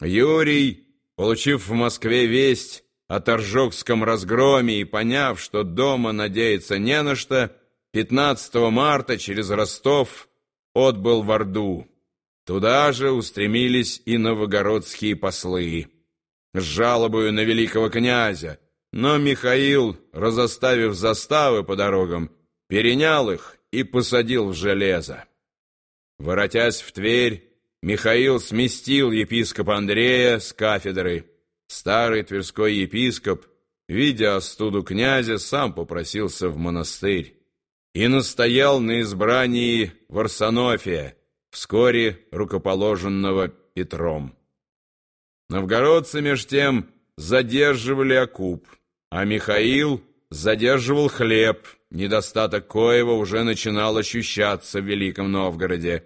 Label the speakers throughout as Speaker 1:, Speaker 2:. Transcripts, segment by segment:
Speaker 1: Юрий, получив в Москве весть о Торжокском разгроме и поняв, что дома надеяться не на что, 15 марта через Ростов отбыл в Орду. Туда же устремились и новогородские послы с жалобою на великого князя, но Михаил, разоставив заставы по дорогам, перенял их и посадил в железо. Воротясь в Тверь, Михаил сместил епископа Андрея с кафедры. Старый тверской епископ, видя остуду князя, сам попросился в монастырь и настоял на избрании Варсонофия, вскоре рукоположенного Петром. Новгородцы, меж тем, задерживали окуп, а Михаил задерживал хлеб, недостаток коего уже начинал ощущаться в Великом Новгороде.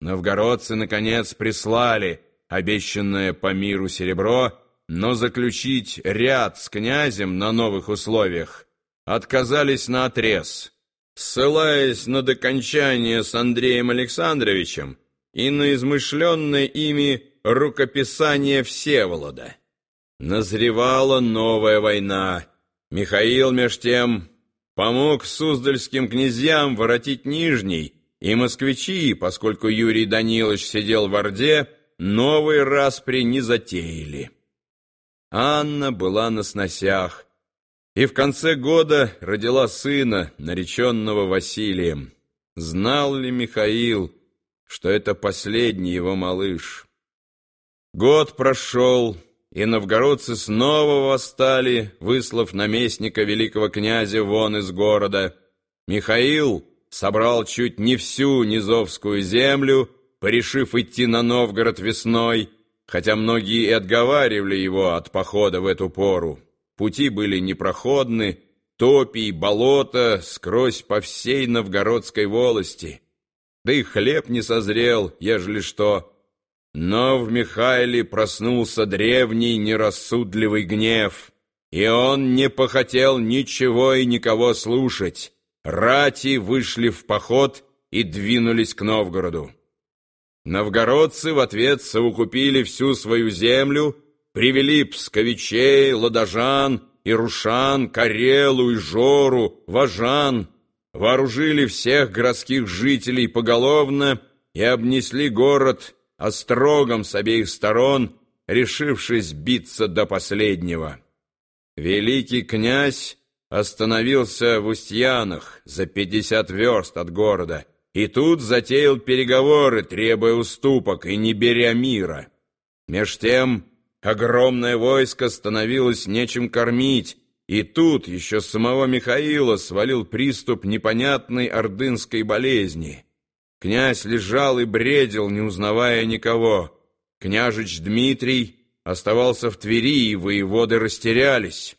Speaker 1: Новгородцы, наконец, прислали обещанное по миру серебро, но заключить ряд с князем на новых условиях отказались на отрез, ссылаясь на докончание с Андреем Александровичем и на измышленное ими рукописание Всеволода. Назревала новая война. Михаил, меж тем, помог суздальским князьям воротить Нижний, и москвичи, поскольку Юрий Данилович сидел в Орде, новый распри не затеяли. Анна была на сносях, и в конце года родила сына, нареченного Василием. Знал ли Михаил, что это последний его малыш? Год прошел, и новгородцы снова восстали, выслав наместника великого князя вон из города. Михаил собрал чуть не всю Низовскую землю, порешив идти на Новгород весной, хотя многие и отговаривали его от похода в эту пору. Пути были непроходны, топи и болота скрозь по всей новгородской волости. Да и хлеб не созрел, ежели что. Но в Михайле проснулся древний нерассудливый гнев, и он не похотел ничего и никого слушать. Рати вышли в поход и двинулись к Новгороду. Новгородцы в ответ совокупили всю свою землю, привели псковичей, ладожан, ирушан, карелу и жору, важан, вооружили всех городских жителей поголовно и обнесли город острогом с обеих сторон, решившись биться до последнего. Великий князь остановился в Устьянах за пятьдесят верст от города, и тут затеял переговоры, требуя уступок и не беря мира. Меж тем огромное войско становилось нечем кормить, и тут еще самого Михаила свалил приступ непонятной ордынской болезни. Князь лежал и бредил, не узнавая никого. Княжич Дмитрий оставался в Твери, и воеводы растерялись.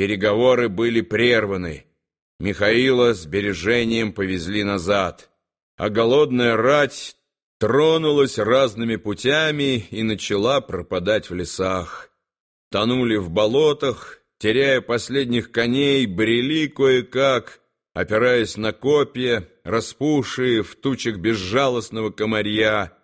Speaker 1: Переговоры были прерваны. Михаила с бережением повезли назад, а голодная рать тронулась разными путями и начала пропадать в лесах. Тонули в болотах, теряя последних коней, брели кое-как, опираясь на копья, распухшие в тучах безжалостного комарья.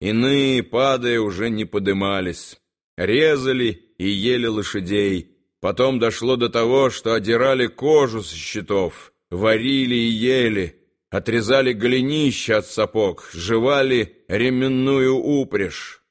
Speaker 1: Иные, падая, уже не подымались. Резали и ели лошадей, Потом дошло до того, что одирали кожу со щитов, варили и ели, отрезали голенища от сапог, жевали ременную упряжь.